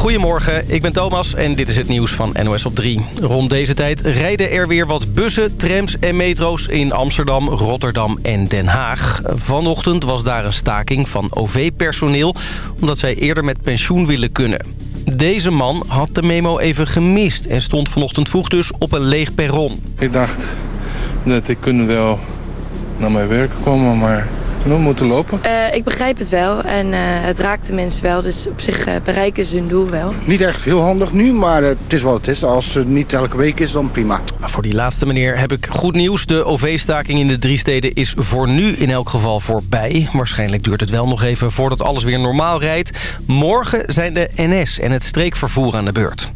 Goedemorgen, ik ben Thomas en dit is het nieuws van NOS op 3. Rond deze tijd rijden er weer wat bussen, trams en metro's in Amsterdam, Rotterdam en Den Haag. Vanochtend was daar een staking van OV-personeel... omdat zij eerder met pensioen willen kunnen. Deze man had de memo even gemist en stond vanochtend vroeg dus op een leeg perron. Ik dacht dat ik kunnen wel naar mijn werk komen, maar we moeten lopen. Uh, ik begrijp het wel en uh, het raakt de mensen wel. Dus op zich uh, bereiken ze hun doel wel. Niet echt heel handig nu, maar het is wat het is. Als het niet elke week is, dan prima. Voor die laatste meneer heb ik goed nieuws. De OV-staking in de drie steden is voor nu in elk geval voorbij. Waarschijnlijk duurt het wel nog even voordat alles weer normaal rijdt. Morgen zijn de NS en het streekvervoer aan de beurt.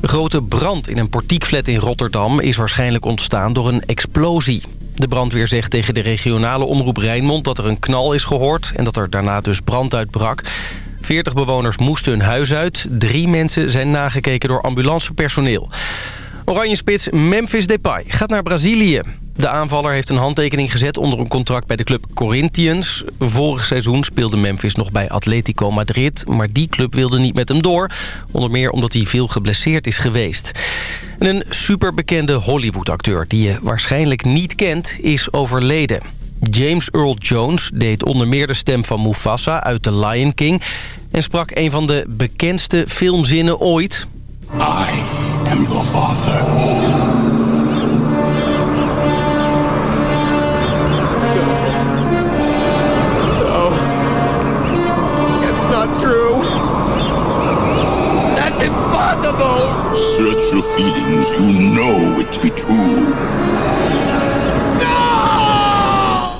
Een grote brand in een portiekflat in Rotterdam is waarschijnlijk ontstaan door een explosie. De brandweer zegt tegen de regionale omroep Rijnmond dat er een knal is gehoord... en dat er daarna dus brand uitbrak. 40 bewoners moesten hun huis uit. Drie mensen zijn nagekeken door ambulancepersoneel. Oranje spits Memphis Depay gaat naar Brazilië. De aanvaller heeft een handtekening gezet onder een contract bij de club Corinthians. Vorig seizoen speelde Memphis nog bij Atletico Madrid... maar die club wilde niet met hem door. Onder meer omdat hij veel geblesseerd is geweest. En een superbekende Hollywood-acteur die je waarschijnlijk niet kent... is overleden. James Earl Jones deed onder meer de stem van Mufasa uit The Lion King... en sprak een van de bekendste filmzinnen ooit. I am your father. Your feelings. You know it to be true.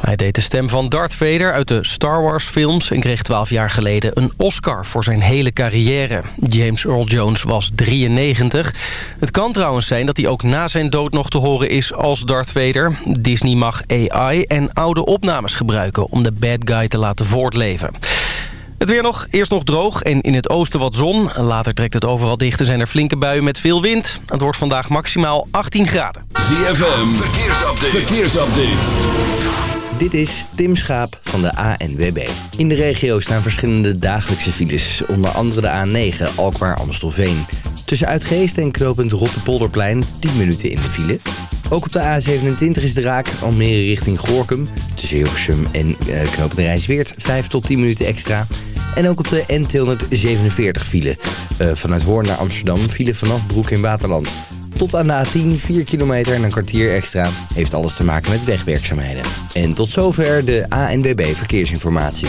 Hij deed de stem van Darth Vader uit de Star Wars films... en kreeg 12 jaar geleden een Oscar voor zijn hele carrière. James Earl Jones was 93. Het kan trouwens zijn dat hij ook na zijn dood nog te horen is als Darth Vader. Disney mag AI en oude opnames gebruiken om de bad guy te laten voortleven. Het weer nog, eerst nog droog en in het oosten wat zon. Later trekt het overal dicht en zijn er flinke buien met veel wind. Het wordt vandaag maximaal 18 graden. ZFM, verkeersupdate. verkeersupdate. Dit is Tim Schaap van de ANWB. In de regio staan verschillende dagelijkse files. Onder andere de A9 Alkmaar-Amstelveen. Tussen Uitgeest en knooppunt Rottepolderplein 10 minuten in de file. Ook op de A27 is de raak Almere richting Gorkum. Tussen Hilversum en uh, knooppunt Rijsweert 5 tot 10 minuten extra. En ook op de N247 file. Uh, vanuit Hoorn naar Amsterdam file vanaf Broek in Waterland. Tot aan de A10, 4 kilometer en een kwartier extra. Heeft alles te maken met wegwerkzaamheden. En tot zover de ANWB Verkeersinformatie.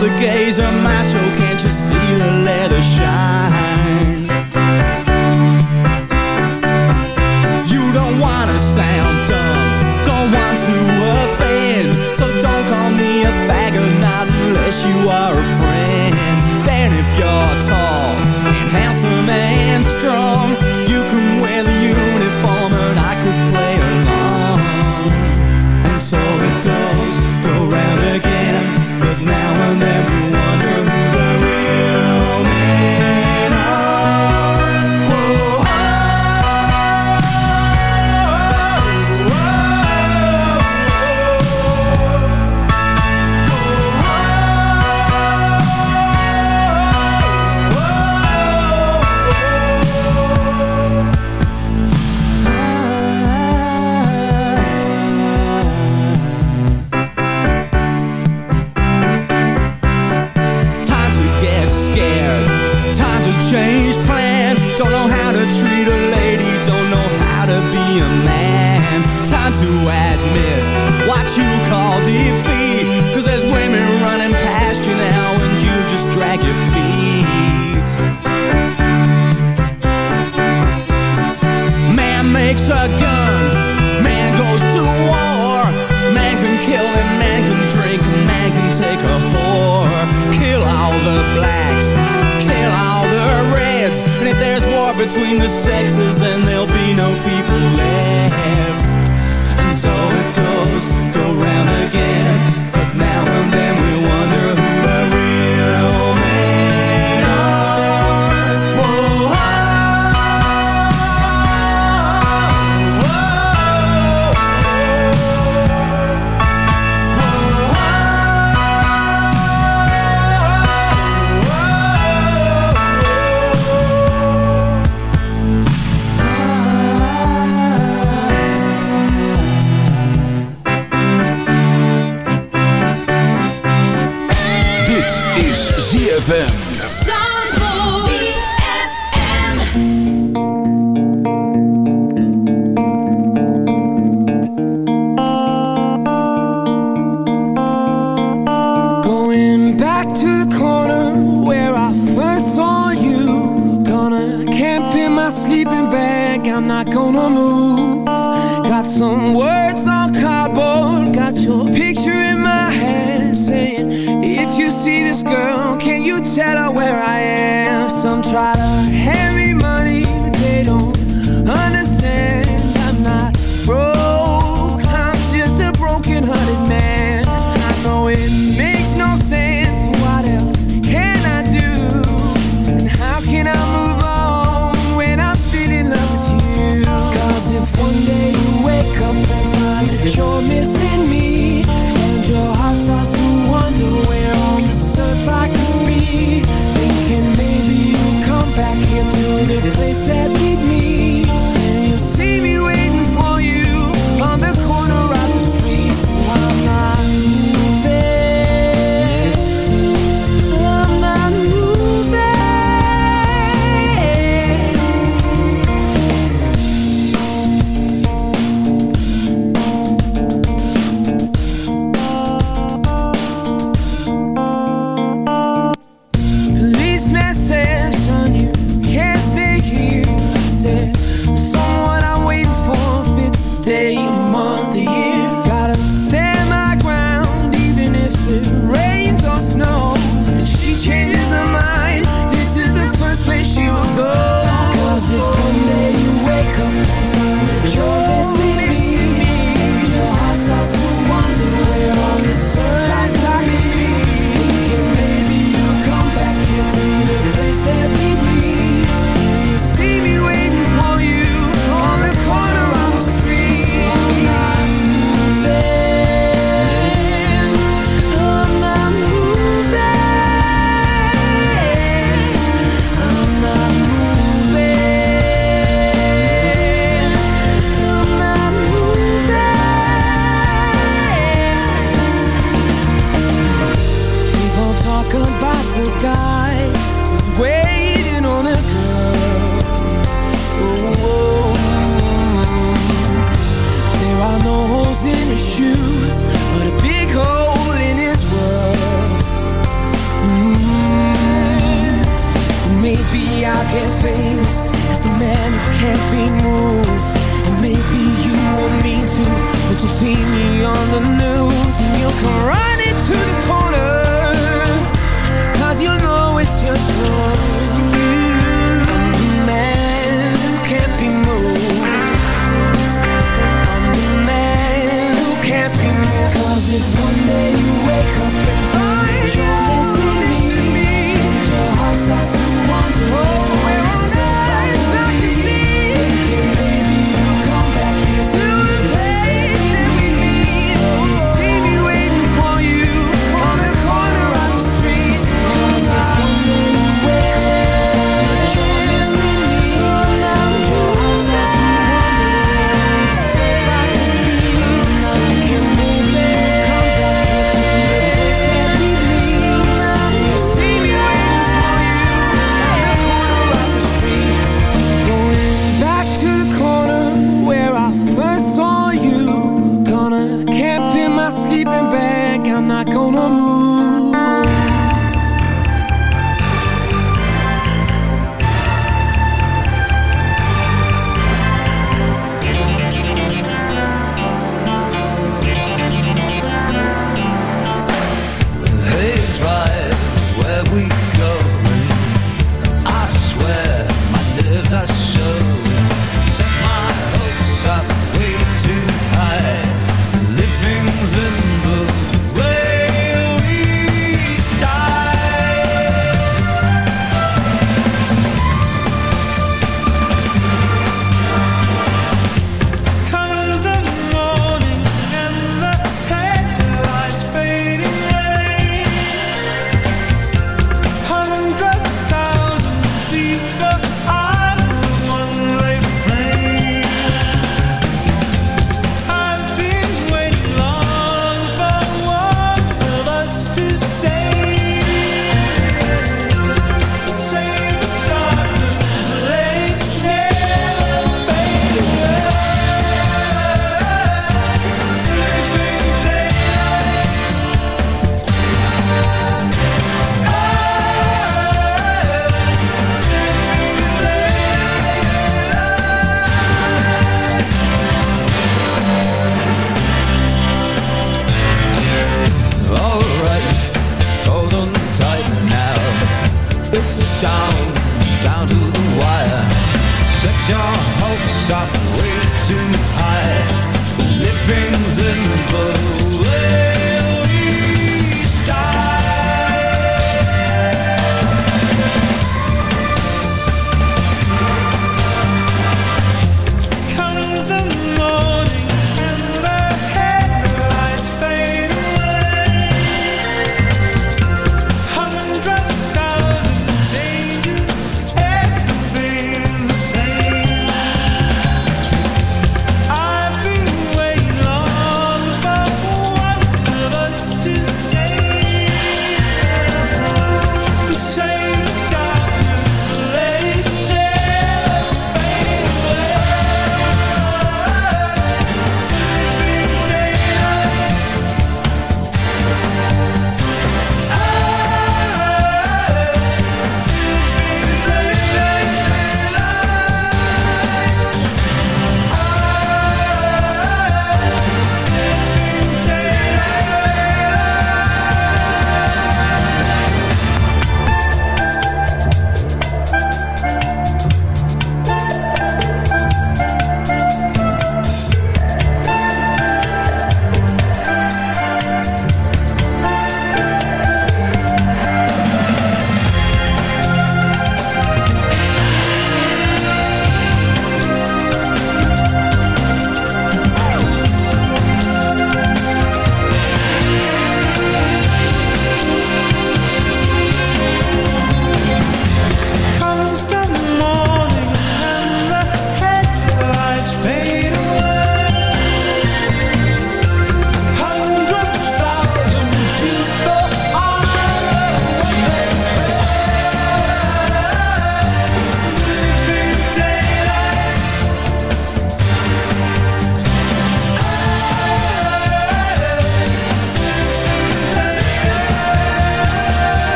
the gaze of my soul Can't you see the leather shine? You don't wanna sound dumb Don't want to offend So don't call me a faggot Not unless you are a friend Then if you're tall And handsome and strong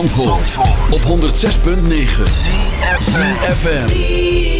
Zandvoort, op 106.9 CFFM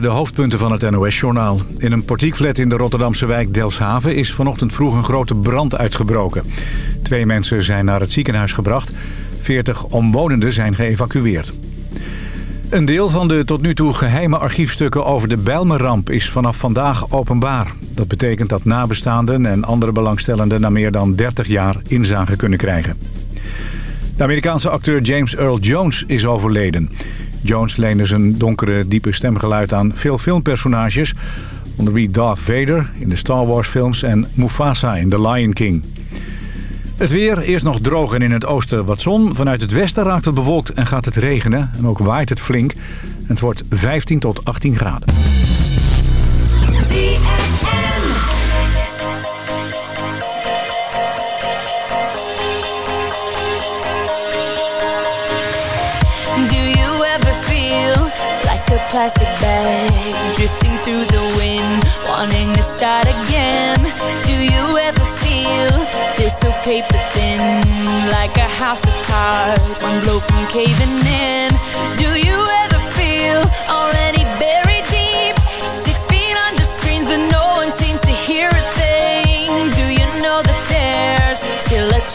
de hoofdpunten van het NOS-journaal. In een portiekflat in de Rotterdamse wijk Delfshaven is vanochtend vroeg een grote brand uitgebroken. Twee mensen zijn naar het ziekenhuis gebracht. 40 omwonenden zijn geëvacueerd. Een deel van de tot nu toe geheime archiefstukken over de Bijlmerramp is vanaf vandaag openbaar. Dat betekent dat nabestaanden en andere belangstellenden na meer dan 30 jaar inzage kunnen krijgen. De Amerikaanse acteur James Earl Jones is overleden. Jones leende zijn donkere, diepe stemgeluid aan veel filmpersonages... onder wie Darth Vader in de Star Wars films en Mufasa in The Lion King. Het weer, eerst nog droog en in het oosten wat zon. Vanuit het westen raakt het bewolkt en gaat het regenen. En ook waait het flink. En het wordt 15 tot 18 graden. Plastic bag drifting through the wind, wanting to start again? Do you ever feel this so paper thin, like a house of cards, one blow from caving in? Do you ever feel already buried deep, six feet under screens, but no one seems to hear a thing?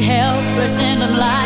help us in them life.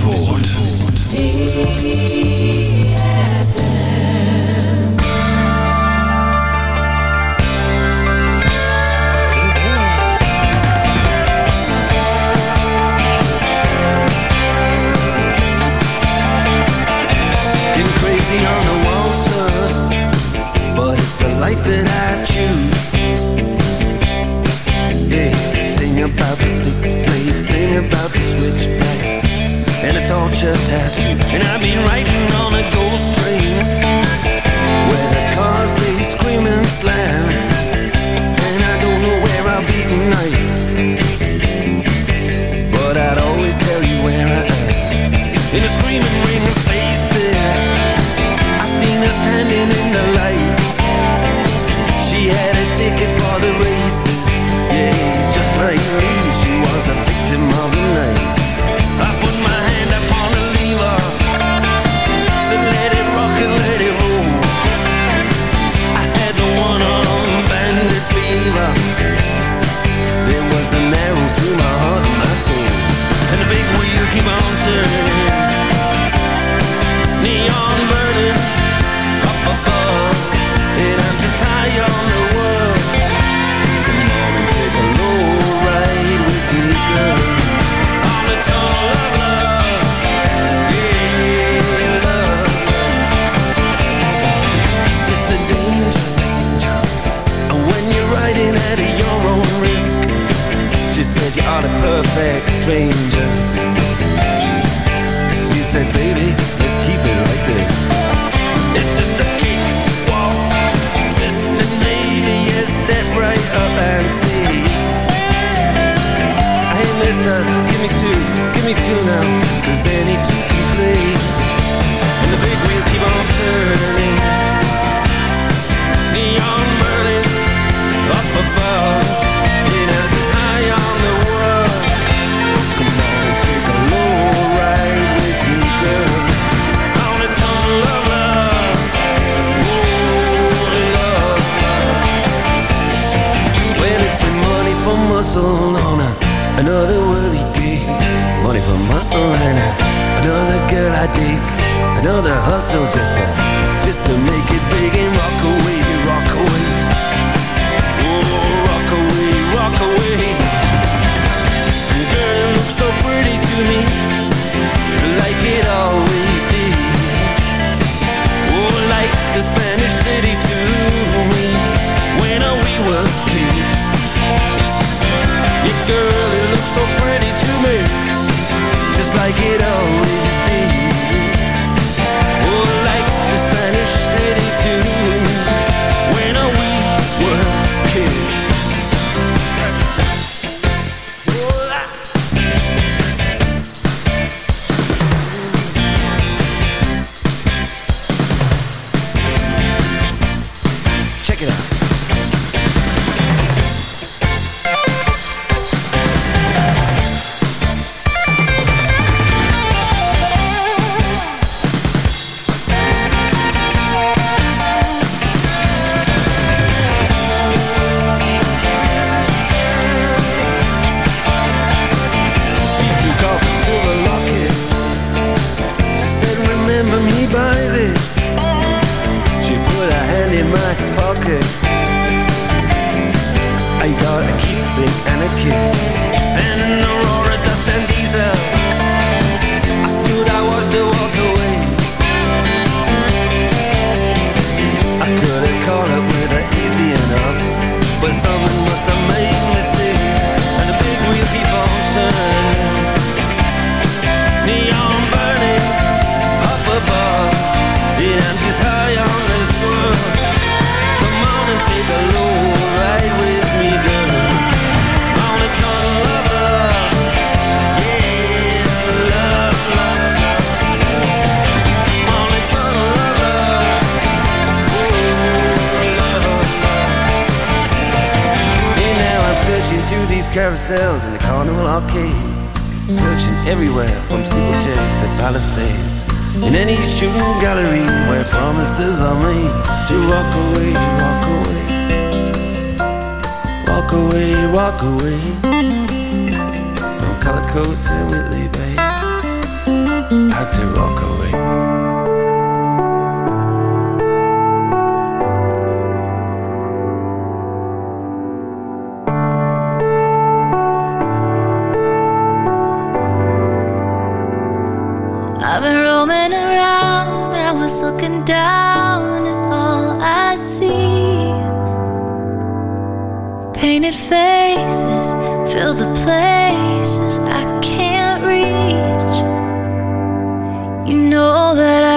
Zandvoort.